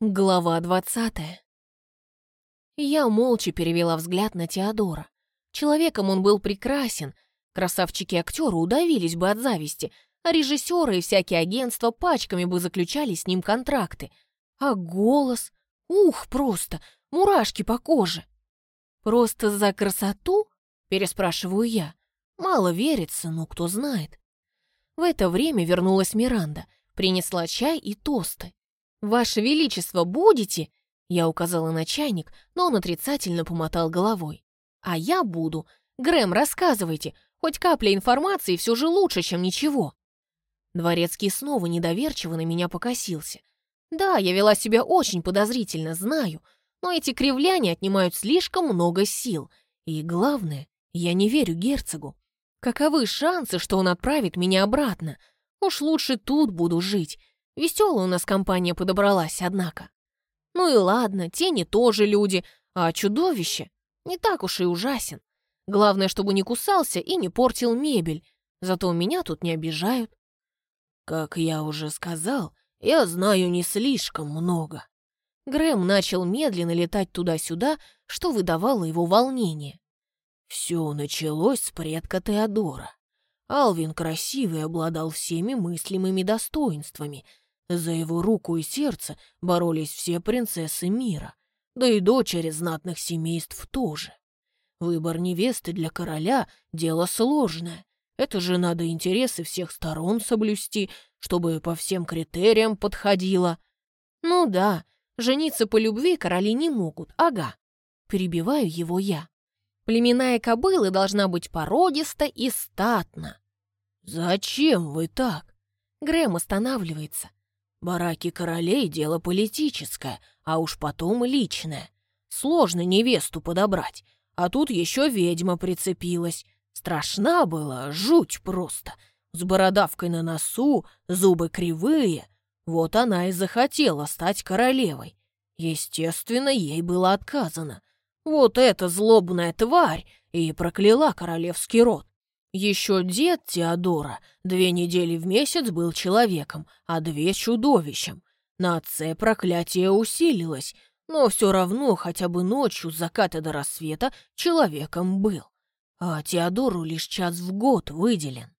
Глава двадцатая. Я молча перевела взгляд на Теодора. Человеком он был прекрасен. Красавчики-актеры удавились бы от зависти, а режиссеры и всякие агентства пачками бы заключали с ним контракты. А голос? Ух, просто! Мурашки по коже. «Просто за красоту?» — переспрашиваю я. Мало верится, но кто знает. В это время вернулась Миранда, принесла чай и тосты. «Ваше Величество, будете?» Я указала на чайник, но он отрицательно помотал головой. «А я буду. Грэм, рассказывайте. Хоть капля информации все же лучше, чем ничего». Дворецкий снова недоверчиво на меня покосился. Да, я вела себя очень подозрительно, знаю, но эти кривляния отнимают слишком много сил. И главное, я не верю герцогу. Каковы шансы, что он отправит меня обратно? Уж лучше тут буду жить, Веселая у нас компания подобралась, однако. Ну и ладно, тени тоже люди, а чудовище не так уж и ужасен. Главное, чтобы не кусался и не портил мебель, зато меня тут не обижают. Как я уже сказал, я знаю не слишком много. Грэм начал медленно летать туда-сюда, что выдавало его волнение. Все началось с предка Теодора. Алвин красивый обладал всеми мыслимыми достоинствами, за его руку и сердце боролись все принцессы мира, да и дочери знатных семейств тоже. Выбор невесты для короля — дело сложное. Это же надо интересы всех сторон соблюсти, чтобы по всем критериям подходило. Ну да, жениться по любви короли не могут, ага. Перебиваю его я. Племенная кобыла должна быть породиста и статна. «Зачем вы так?» Грэм останавливается. Бараки королей — дело политическое, а уж потом личное. Сложно невесту подобрать, а тут еще ведьма прицепилась. Страшна была, жуть просто. С бородавкой на носу, зубы кривые. Вот она и захотела стать королевой. Естественно, ей было отказано. Вот эта злобная тварь и прокляла королевский род. Еще дед Теодора две недели в месяц был человеком, а две — чудовищем. На отце проклятие усилилось, но все равно хотя бы ночью с заката до рассвета человеком был. А Теодору лишь час в год выделен.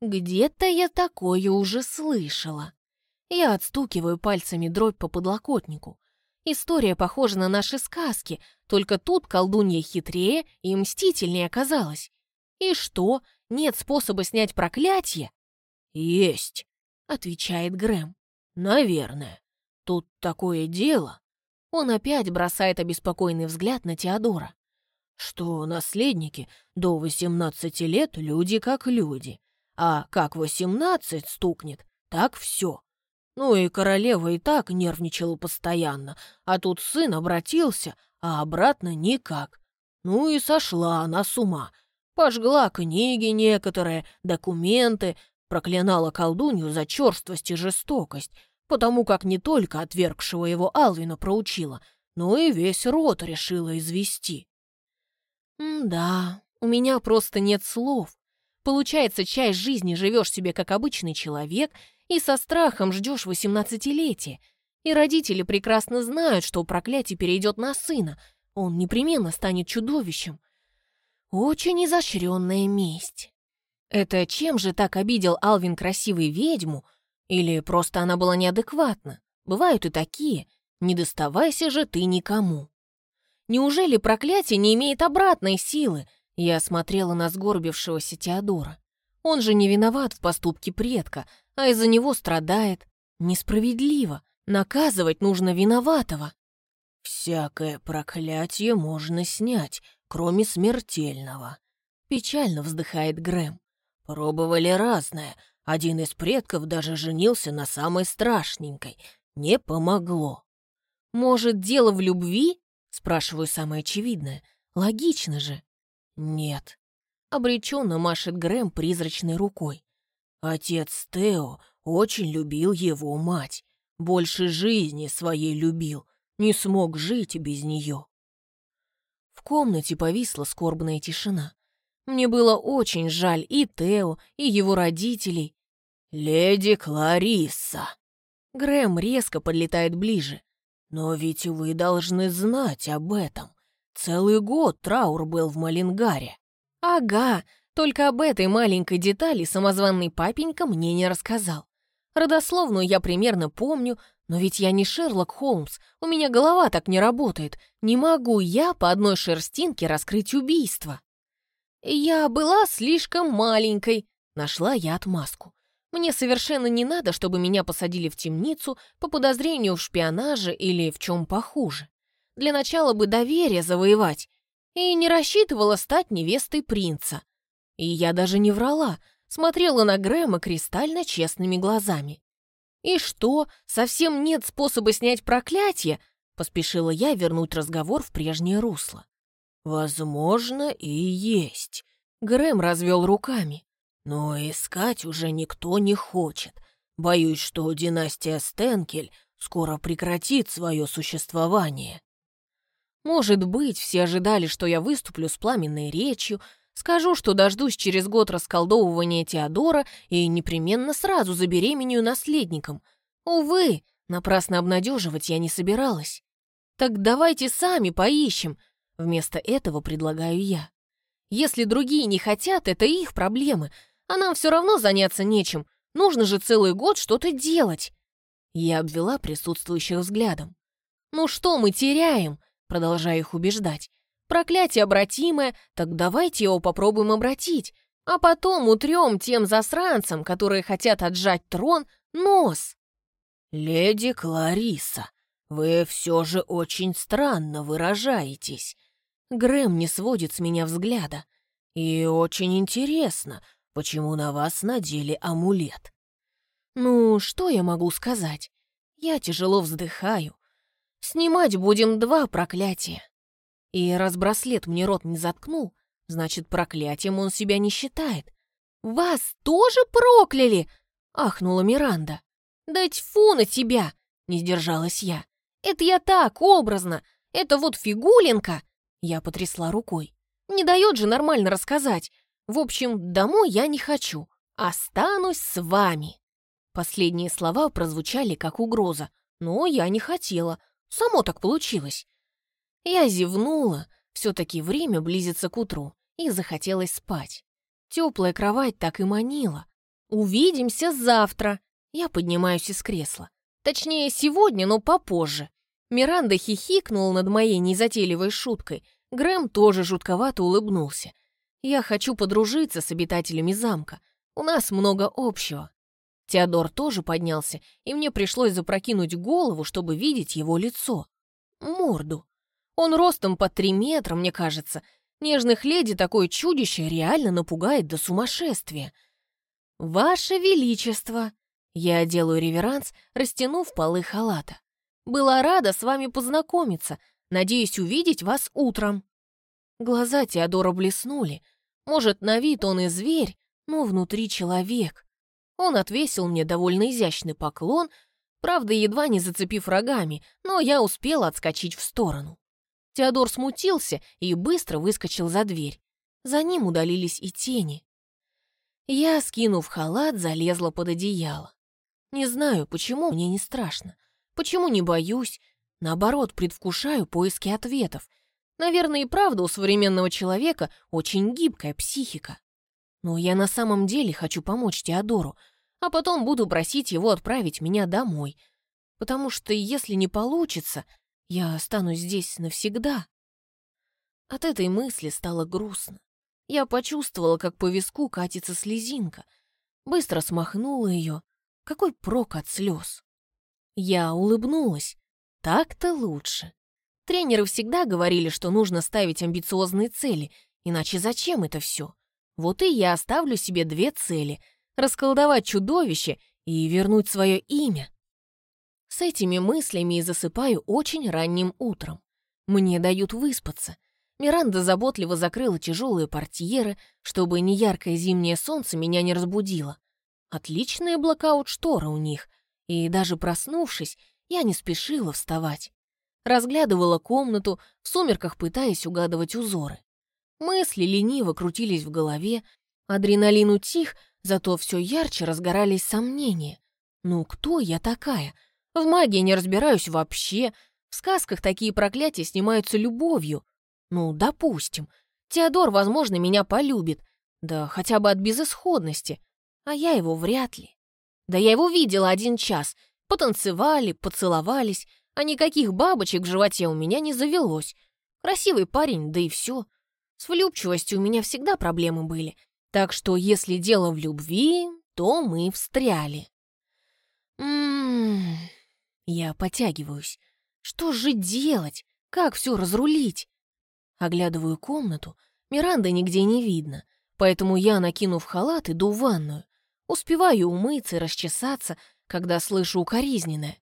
Где-то я такое уже слышала. Я отстукиваю пальцами дробь по подлокотнику. История похожа на наши сказки, только тут колдунья хитрее и мстительнее оказалась. «И что, нет способа снять проклятие?» «Есть», — отвечает Грэм. «Наверное. Тут такое дело». Он опять бросает обеспокоенный взгляд на Теодора. «Что наследники до 18 лет люди как люди, а как 18 стукнет, так все. Ну и королева и так нервничала постоянно, а тут сын обратился, а обратно никак. Ну и сошла она с ума, Пожгла книги некоторые, документы, проклинала колдунью за черствость и жестокость, потому как не только отвергшего его Алвина проучила, но и весь род решила извести. «Да, у меня просто нет слов. Получается, часть жизни живешь себе как обычный человек и со страхом ждешь восемнадцатилетия. И родители прекрасно знают, что проклятие перейдет на сына, он непременно станет чудовищем. Очень изощренная месть. Это чем же так обидел Алвин красивую ведьму? Или просто она была неадекватна? Бывают и такие. Не доставайся же ты никому. Неужели проклятие не имеет обратной силы? Я смотрела на сгорбившегося Теодора. Он же не виноват в поступке предка, а из-за него страдает. Несправедливо. Наказывать нужно виноватого. «Всякое проклятие можно снять, кроме смертельного. Печально вздыхает Грэм. Пробовали разное. Один из предков даже женился на самой страшненькой. Не помогло. Может, дело в любви? Спрашиваю самое очевидное. Логично же. Нет. Обреченно машет Грэм призрачной рукой. Отец Тео очень любил его мать. Больше жизни своей любил. Не смог жить без нее. В комнате повисла скорбная тишина. Мне было очень жаль и Тео, и его родителей. «Леди Кларисса!» Грэм резко подлетает ближе. «Но ведь вы должны знать об этом. Целый год траур был в Малингаре». «Ага, только об этой маленькой детали самозванный папенька мне не рассказал. Родословную я примерно помню, но ведь я не Шерлок Холмс, у меня голова так не работает. Не могу я по одной шерстинке раскрыть убийство. Я была слишком маленькой, нашла я отмазку. Мне совершенно не надо, чтобы меня посадили в темницу по подозрению в шпионаже или в чем похуже. Для начала бы доверие завоевать. И не рассчитывала стать невестой принца. И я даже не врала, смотрела на Грэма кристально честными глазами. «И что, совсем нет способа снять проклятие?» Поспешила я вернуть разговор в прежнее русло. «Возможно, и есть», — Грэм развел руками. «Но искать уже никто не хочет. Боюсь, что династия Стенкель скоро прекратит свое существование». Может быть, все ожидали, что я выступлю с пламенной речью, Скажу, что дождусь через год расколдовывания Теодора и непременно сразу забеременею наследником. Увы, напрасно обнадеживать я не собиралась. Так давайте сами поищем. Вместо этого предлагаю я. Если другие не хотят, это их проблемы, а нам все равно заняться нечем. Нужно же целый год что-то делать. Я обвела присутствующих взглядом. «Ну что мы теряем?» Продолжаю их убеждать. Проклятие обратимое, так давайте его попробуем обратить, а потом утрем тем засранцам, которые хотят отжать трон, нос. «Леди Клариса, вы все же очень странно выражаетесь». Грэм не сводит с меня взгляда. «И очень интересно, почему на вас надели амулет?» «Ну, что я могу сказать? Я тяжело вздыхаю. Снимать будем два проклятия. И раз браслет мне рот не заткнул, значит, проклятием он себя не считает. «Вас тоже прокляли?» — ахнула Миранда. «Да тьфу на тебя!» — не сдержалась я. «Это я так, образно. Это вот фигулинка!» Я потрясла рукой. «Не дает же нормально рассказать. В общем, домой я не хочу. Останусь с вами». Последние слова прозвучали как угроза, но я не хотела. Само так получилось. Я зевнула, все-таки время близится к утру, и захотелось спать. Теплая кровать так и манила. «Увидимся завтра!» Я поднимаюсь из кресла. Точнее, сегодня, но попозже. Миранда хихикнула над моей незатейливой шуткой. Грэм тоже жутковато улыбнулся. Я хочу подружиться с обитателями замка. У нас много общего. Теодор тоже поднялся, и мне пришлось запрокинуть голову, чтобы видеть его лицо. Морду. Он ростом под три метра, мне кажется. Нежных леди такое чудище реально напугает до сумасшествия. «Ваше Величество!» Я делаю реверанс, растянув полы халата. «Была рада с вами познакомиться. Надеюсь увидеть вас утром». Глаза Теодора блеснули. Может, на вид он и зверь, но внутри человек. Он отвесил мне довольно изящный поклон, правда, едва не зацепив рогами, но я успела отскочить в сторону. Теодор смутился и быстро выскочил за дверь. За ним удалились и тени. Я, скинув халат, залезла под одеяло. Не знаю, почему мне не страшно, почему не боюсь, наоборот, предвкушаю поиски ответов. Наверное, и правда у современного человека очень гибкая психика. Но я на самом деле хочу помочь Теодору, а потом буду просить его отправить меня домой. Потому что если не получится, я останусь здесь навсегда. От этой мысли стало грустно. Я почувствовала, как по виску катится слезинка. Быстро смахнула ее. Какой прок от слез? Я улыбнулась. Так-то лучше. Тренеры всегда говорили, что нужно ставить амбициозные цели, иначе зачем это все? Вот и я оставлю себе две цели — расколдовать чудовище и вернуть свое имя. С этими мыслями и засыпаю очень ранним утром. Мне дают выспаться. Миранда заботливо закрыла тяжелые портьеры, чтобы неяркое зимнее солнце меня не разбудило. Отличные блокаут-шторы у них, и даже проснувшись, я не спешила вставать. Разглядывала комнату, в сумерках пытаясь угадывать узоры. Мысли лениво крутились в голове, адреналин утих, зато все ярче разгорались сомнения. Ну кто я такая — В магии не разбираюсь вообще. В сказках такие проклятия снимаются любовью. Ну, допустим. Теодор, возможно, меня полюбит. Да хотя бы от безысходности. А я его вряд ли. Да я его видела один час. Потанцевали, поцеловались, а никаких бабочек в животе у меня не завелось. Красивый парень, да и все. С влюбчивостью у меня всегда проблемы были. Так что если дело в любви, то мы встряли. Ммм... Я потягиваюсь. Что же делать? Как все разрулить? Оглядываю комнату. Миранды нигде не видно, поэтому я, накинув халат, иду в ванную. Успеваю умыться и расчесаться, когда слышу укоризненное.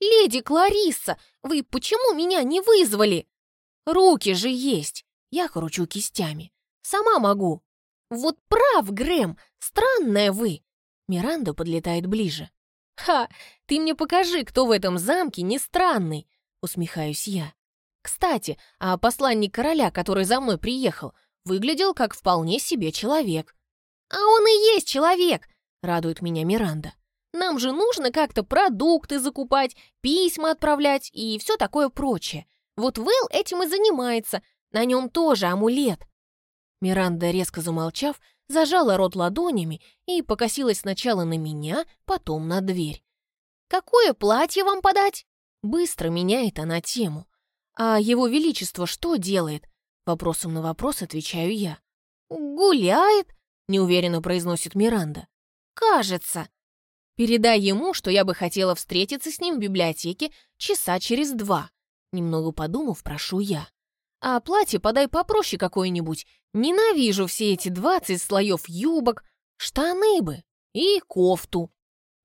«Леди Кларисса, вы почему меня не вызвали?» «Руки же есть!» Я кручу кистями. «Сама могу!» «Вот прав, Грэм! Странная вы!» Миранда подлетает ближе. «Ха! Ты мне покажи, кто в этом замке не странный!» Усмехаюсь я. «Кстати, а посланник короля, который за мной приехал, выглядел как вполне себе человек». «А он и есть человек!» — радует меня Миранда. Нам же нужно как-то продукты закупать, письма отправлять и все такое прочее. Вот Вэл этим и занимается, на нем тоже амулет». Миранда, резко замолчав, зажала рот ладонями и покосилась сначала на меня, потом на дверь. «Какое платье вам подать?» Быстро меняет она тему. «А его величество что делает?» Вопросом на вопрос отвечаю я. «Гуляет», — неуверенно произносит Миранда. «Кажется», Передай ему, что я бы хотела встретиться с ним в библиотеке часа через два. Немного подумав, прошу я. А платье подай попроще какое-нибудь. Ненавижу все эти двадцать слоев юбок, штаны бы и кофту.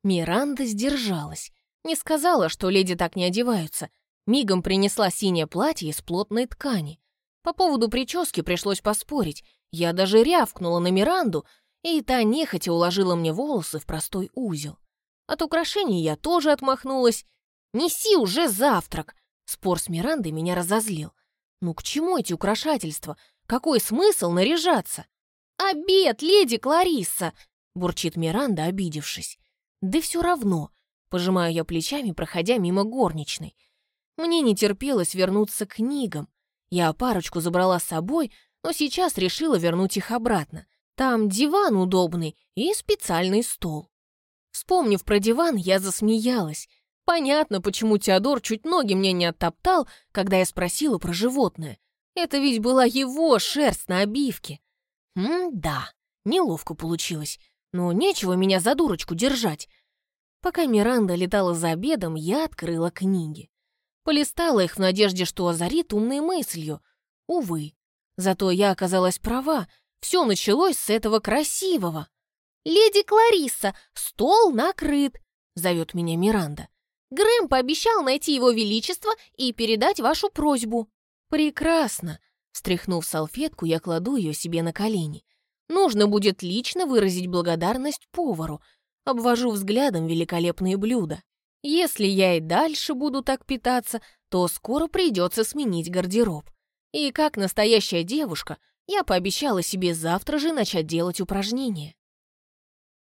Миранда сдержалась. Не сказала, что леди так не одеваются. Мигом принесла синее платье из плотной ткани. По поводу прически пришлось поспорить. Я даже рявкнула на Миранду, и та нехотя уложила мне волосы в простой узел. От украшений я тоже отмахнулась. «Неси уже завтрак!» Спор с Мирандой меня разозлил. «Ну к чему эти украшательства? Какой смысл наряжаться?» «Обед, леди Кларисса!» бурчит Миранда, обидевшись. «Да все равно!» Пожимаю я плечами, проходя мимо горничной. Мне не терпелось вернуться к книгам. Я парочку забрала с собой, но сейчас решила вернуть их обратно. Там диван удобный и специальный стол. Вспомнив про диван, я засмеялась. Понятно, почему Теодор чуть ноги мне не оттоптал, когда я спросила про животное. Это ведь была его шерсть на обивке. М-да, неловко получилось, но нечего меня за дурочку держать. Пока Миранда летала за обедом, я открыла книги. Полистала их в надежде, что озарит умной мыслью. Увы. Зато я оказалась права. Все началось с этого красивого. «Леди Кларисса, стол накрыт!» — зовет меня Миранда. «Грэм пообещал найти его величество и передать вашу просьбу». «Прекрасно!» Встряхнув салфетку, я кладу ее себе на колени. Нужно будет лично выразить благодарность повару. Обвожу взглядом великолепные блюда. Если я и дальше буду так питаться, то скоро придется сменить гардероб. И как настоящая девушка, я пообещала себе завтра же начать делать упражнения.